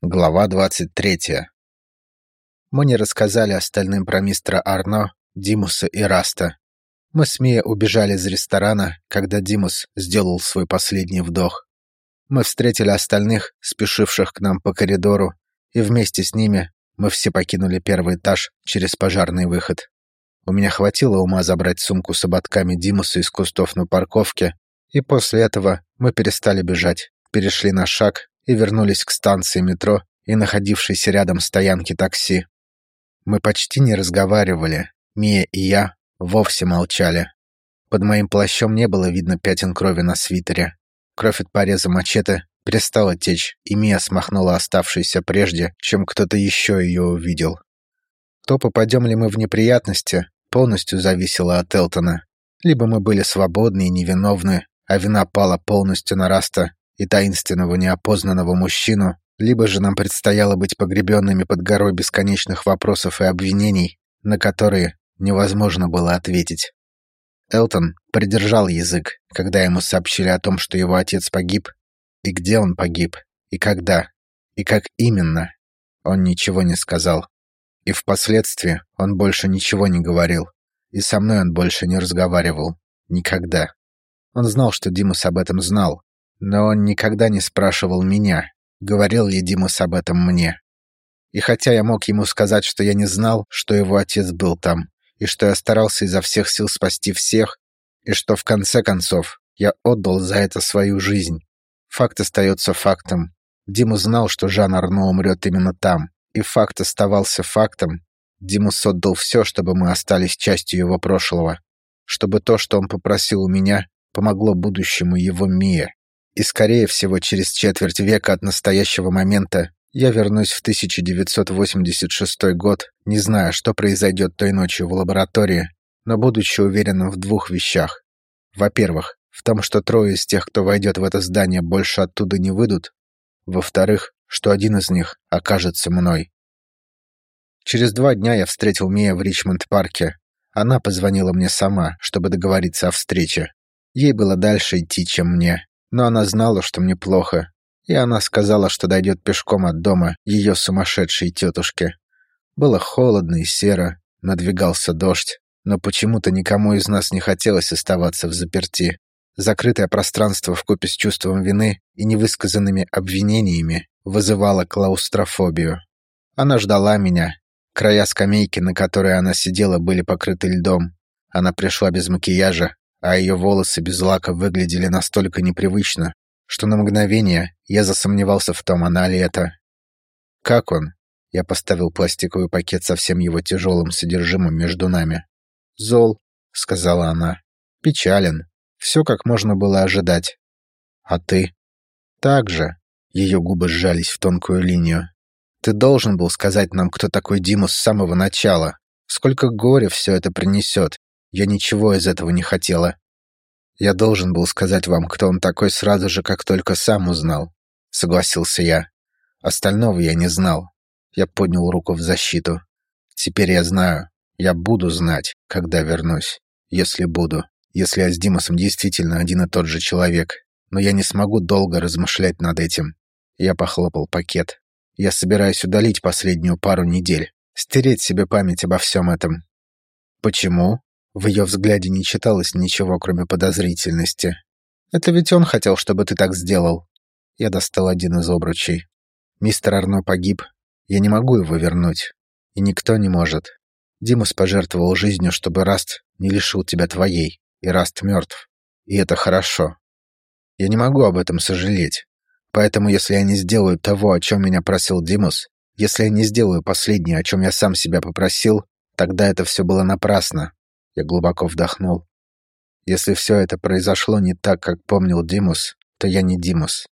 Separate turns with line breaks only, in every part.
Глава 23. Мы не рассказали остальным про мистера Арно, Димуса и Раста. Мы с Мия убежали из ресторана, когда Димус сделал свой последний вдох. Мы встретили остальных, спешивших к нам по коридору, и вместе с ними мы все покинули первый этаж через пожарный выход. У меня хватило ума забрать сумку с ободками Димуса из кустов на парковке, и после этого мы перестали бежать, перешли на шаг и вернулись к станции метро и находившейся рядом стоянке такси. Мы почти не разговаривали, Мия и я вовсе молчали. Под моим плащом не было видно пятен крови на свитере. Кровь от пореза мачете перестала течь, и Мия смахнула оставшуюся прежде, чем кто-то еще ее увидел. То, попадем ли мы в неприятности, полностью зависело от Элтона. Либо мы были свободны и невиновны, а вина пала полностью на Раста и таинственного неопознанного мужчину, либо же нам предстояло быть погребенными под горой бесконечных вопросов и обвинений, на которые невозможно было ответить. Элтон придержал язык, когда ему сообщили о том, что его отец погиб, и где он погиб, и когда, и как именно. Он ничего не сказал. И впоследствии он больше ничего не говорил. И со мной он больше не разговаривал. Никогда. Он знал, что Димус об этом знал, но он никогда не спрашивал меня, говорил ли Димус об этом мне. И хотя я мог ему сказать, что я не знал, что его отец был там, и что я старался изо всех сил спасти всех, и что в конце концов я отдал за это свою жизнь, факт остается фактом. Дима знал, что Жан Арно умрет именно там, и факт оставался фактом. Димус отдал все, чтобы мы остались частью его прошлого, чтобы то, что он попросил у меня, помогло будущему его Мия. И, скорее всего, через четверть века от настоящего момента я вернусь в 1986 год, не зная, что произойдет той ночью в лаборатории, но будучи уверенным в двух вещах. Во-первых, в том, что трое из тех, кто войдет в это здание, больше оттуда не выйдут. Во-вторых, что один из них окажется мной. Через два дня я встретил Мия в Ричмонд-парке. Она позвонила мне сама, чтобы договориться о встрече. Ей было дальше идти, чем мне но она знала, что мне плохо, и она сказала, что дойдет пешком от дома ее сумасшедшей тетушки. Было холодно и серо, надвигался дождь, но почему-то никому из нас не хотелось оставаться в заперти. Закрытое пространство вкупе с чувством вины и невысказанными обвинениями вызывало клаустрофобию. Она ждала меня. Края скамейки, на которой она сидела, были покрыты льдом. Она пришла без макияжа, а ее волосы без лака выглядели настолько непривычно, что на мгновение я засомневался в том, она ли это. «Как он?» Я поставил пластиковый пакет со всем его тяжелым содержимым между нами. «Зол», — сказала она. «Печален. Все, как можно было ожидать. А ты?» «Так же». Ее губы сжались в тонкую линию. «Ты должен был сказать нам, кто такой Диму с самого начала. Сколько горя все это принесет. Я ничего из этого не хотела. Я должен был сказать вам, кто он такой сразу же, как только сам узнал. Согласился я. Остального я не знал. Я поднял руку в защиту. Теперь я знаю. Я буду знать, когда вернусь. Если буду. Если я с Димасом действительно один и тот же человек. Но я не смогу долго размышлять над этим. Я похлопал пакет. Я собираюсь удалить последнюю пару недель. Стереть себе память обо всем этом. Почему? В ее взгляде не читалось ничего, кроме подозрительности. «Это ведь он хотел, чтобы ты так сделал». Я достал один из обручей. «Мистер Арно погиб. Я не могу его вернуть. И никто не может. Димус пожертвовал жизнью, чтобы Раст не лишил тебя твоей. И Раст мертв. И это хорошо. Я не могу об этом сожалеть. Поэтому, если я не сделаю того, о чем меня просил Димус, если я не сделаю последнее, о чем я сам себя попросил, тогда это все было напрасно. Я глубоко вдохнул. Если все это произошло не так, как помнил Димус, то я не Димус.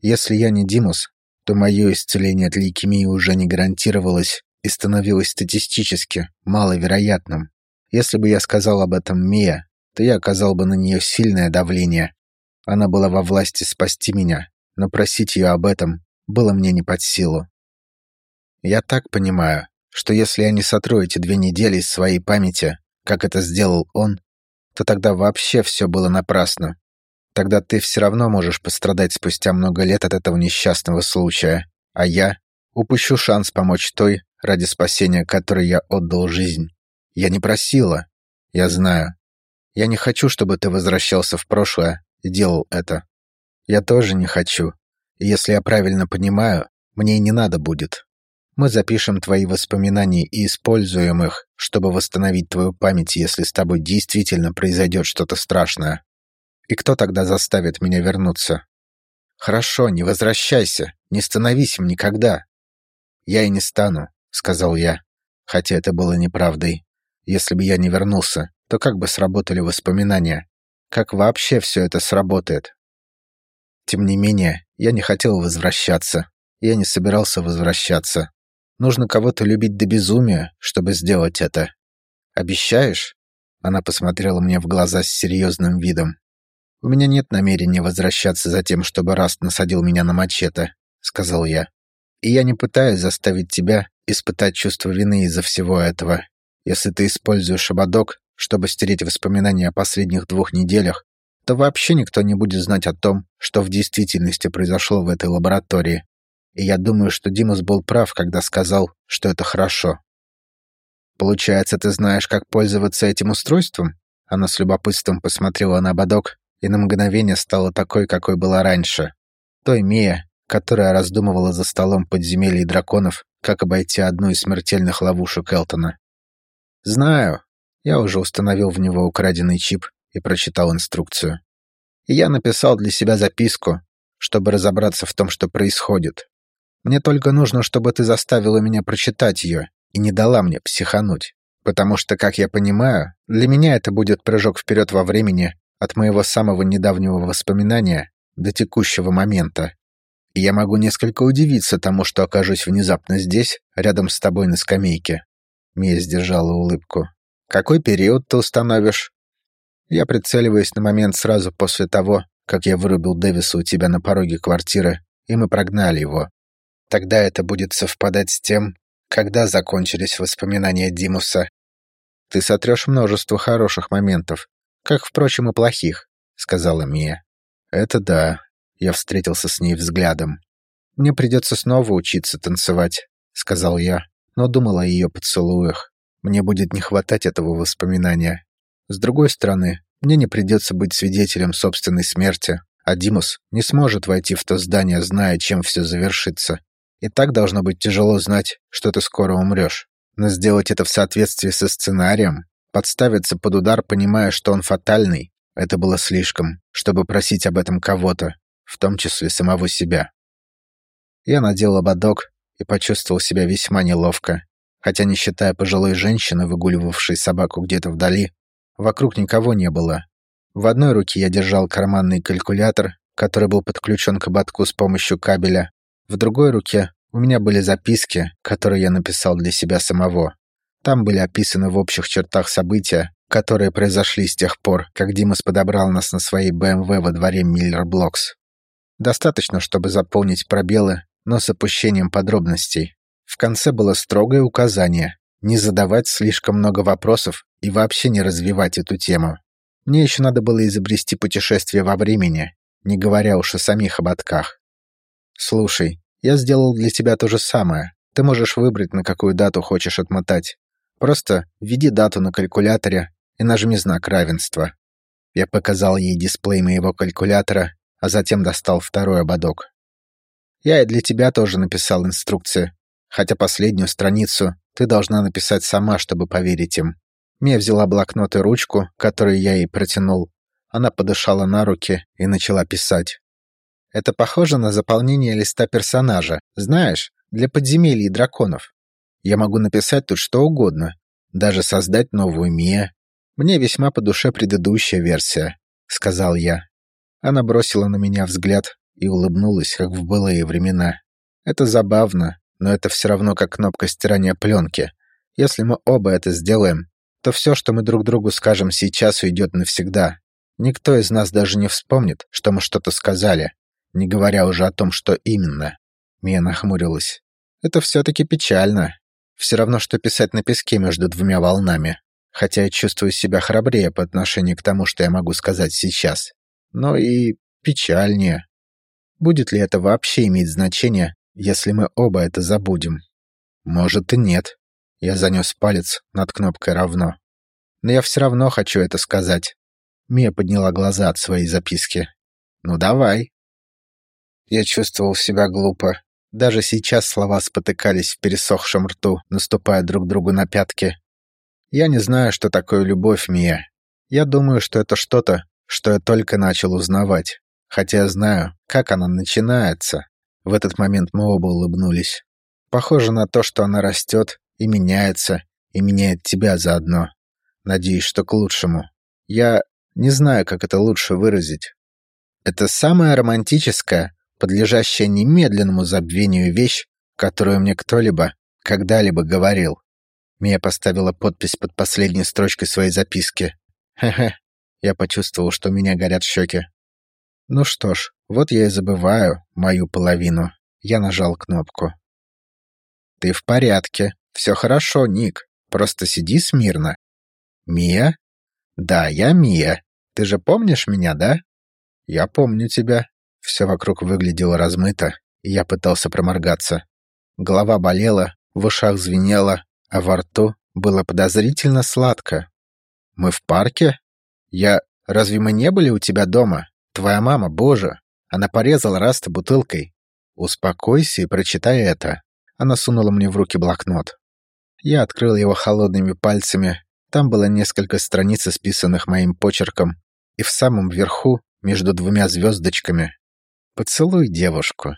Если я не Димус, то мое исцеление от лейкемии уже не гарантировалось и становилось статистически маловероятным. Если бы я сказал об этом Мия, то я оказал бы на нее сильное давление. Она была во власти спасти меня, но просить ее об этом было мне не под силу. Я так понимаю, что если я не сотру эти две недели из своей памяти, как это сделал он, то тогда вообще все было напрасно. Тогда ты все равно можешь пострадать спустя много лет от этого несчастного случая, а я упущу шанс помочь той, ради спасения которой я отдал жизнь. Я не просила. Я знаю. Я не хочу, чтобы ты возвращался в прошлое и делал это. Я тоже не хочу. И если я правильно понимаю, мне и не надо будет. Мы запишем твои воспоминания и используем их, чтобы восстановить твою память, если с тобой действительно произойдет что-то страшное. И кто тогда заставит меня вернуться? Хорошо, не возвращайся, не становись им никогда. Я и не стану, сказал я, хотя это было неправдой. Если бы я не вернулся, то как бы сработали воспоминания? Как вообще все это сработает? Тем не менее, я не хотел возвращаться. Я не собирался возвращаться. Нужно кого-то любить до безумия, чтобы сделать это. Обещаешь? Она посмотрела мне в глаза с серьезным видом. У меня нет намерения возвращаться за тем, чтобы Раст насадил меня на мачете, сказал я. И я не пытаюсь заставить тебя испытать чувство вины из-за всего этого. Если ты используешь ободок, чтобы стереть воспоминания о последних двух неделях, то вообще никто не будет знать о том, что в действительности произошло в этой лаборатории. И я думаю, что Димас был прав, когда сказал, что это хорошо. «Получается, ты знаешь, как пользоваться этим устройством?» Она с любопытством посмотрела на ободок и на мгновение стала такой, какой была раньше. Той Мия, которая раздумывала за столом подземелий драконов, как обойти одну из смертельных ловушек Элтона. «Знаю. Я уже установил в него украденный чип и прочитал инструкцию. И я написал для себя записку, чтобы разобраться в том, что происходит. Мне только нужно, чтобы ты заставила меня прочитать ее и не дала мне психануть. Потому что, как я понимаю, для меня это будет прыжок вперед во времени от моего самого недавнего воспоминания до текущего момента. И я могу несколько удивиться тому, что окажусь внезапно здесь, рядом с тобой на скамейке. Мия сдержала улыбку. «Какой период ты установишь?» Я прицеливаюсь на момент сразу после того, как я вырубил Дэвиса у тебя на пороге квартиры, и мы прогнали его. Тогда это будет совпадать с тем, когда закончились воспоминания Димуса. Ты сотрешь множество хороших моментов, как, впрочем, и плохих, сказала Мия. Это да. Я встретился с ней взглядом. Мне придется снова учиться танцевать, сказал я, но думал о ее поцелуях. Мне будет не хватать этого воспоминания. С другой стороны, мне не придется быть свидетелем собственной смерти, а Димус не сможет войти в то здание, зная, чем все завершится. И так должно быть тяжело знать, что ты скоро умрешь. Но сделать это в соответствии со сценарием, подставиться под удар, понимая, что он фатальный, это было слишком, чтобы просить об этом кого-то, в том числе самого себя. Я надел ободок и почувствовал себя весьма неловко, хотя не считая пожилой женщины, выгуливавшей собаку где-то вдали, вокруг никого не было. В одной руке я держал карманный калькулятор, который был подключен к ободку с помощью кабеля, в другой руке у меня были записки, которые я написал для себя самого. Там были описаны в общих чертах события, которые произошли с тех пор, как Димас подобрал нас на своей БМВ во дворе Миллер Блокс. Достаточно, чтобы заполнить пробелы, но с опущением подробностей. В конце было строгое указание не задавать слишком много вопросов и вообще не развивать эту тему. Мне еще надо было изобрести путешествие во времени, не говоря уж о самих ободках. «Слушай, я сделал для тебя то же самое. Ты можешь выбрать, на какую дату хочешь отмотать. Просто введи дату на калькуляторе и нажми знак равенства». Я показал ей дисплей моего калькулятора, а затем достал второй ободок. Я и для тебя тоже написал инструкции, хотя последнюю страницу ты должна написать сама, чтобы поверить им. Мия взяла блокнот и ручку, которую я ей протянул. Она подышала на руки и начала писать. Это похоже на заполнение листа персонажа, знаешь, для подземелий драконов. Я могу написать тут что угодно, даже создать новую Мия. Мне весьма по душе предыдущая версия, сказал я. Она бросила на меня взгляд и улыбнулась, как в былые времена. Это забавно, но это все равно как кнопка стирания пленки. Если мы оба это сделаем, то все, что мы друг другу скажем сейчас, уйдет навсегда. Никто из нас даже не вспомнит, что мы что-то сказали не говоря уже о том, что именно. Мия нахмурилась. Это все-таки печально. Все равно, что писать на песке между двумя волнами. Хотя я чувствую себя храбрее по отношению к тому, что я могу сказать сейчас. Но и печальнее. Будет ли это вообще иметь значение, если мы оба это забудем? Может и нет. Я занес палец над кнопкой «Равно». Но я все равно хочу это сказать. Мия подняла глаза от своей записки. «Ну давай». Я чувствовал себя глупо. Даже сейчас слова спотыкались в пересохшем рту, наступая друг другу на пятки. Я не знаю, что такое любовь, Мия. Я думаю, что это что-то, что я только начал узнавать. Хотя я знаю, как она начинается. В этот момент мы оба улыбнулись. Похоже на то, что она растет и меняется, и меняет тебя заодно. Надеюсь, что к лучшему. Я не знаю, как это лучше выразить. Это самая романтическая, подлежащая немедленному забвению вещь, которую мне кто-либо когда-либо говорил. Мия поставила подпись под последней строчкой своей записки. Хе-хе. Я почувствовал, что у меня горят щеки. Ну что ж, вот я и забываю мою половину. Я нажал кнопку. Ты в порядке. Все хорошо, Ник. Просто сиди смирно. Мия? Да, я Мия. Ты же помнишь меня, да? Я помню тебя. Все вокруг выглядело размыто, и я пытался проморгаться. Голова болела, в ушах звенело, а во рту было подозрительно сладко. Мы в парке? Я... Разве мы не были у тебя дома? Твоя мама, боже! Она порезала Раста бутылкой. Успокойся и прочитай это. Она сунула мне в руки блокнот. Я открыл его холодными пальцами. Там было несколько страниц, исписанных моим почерком. И в самом верху, между двумя звездочками, «Поцелуй девушку».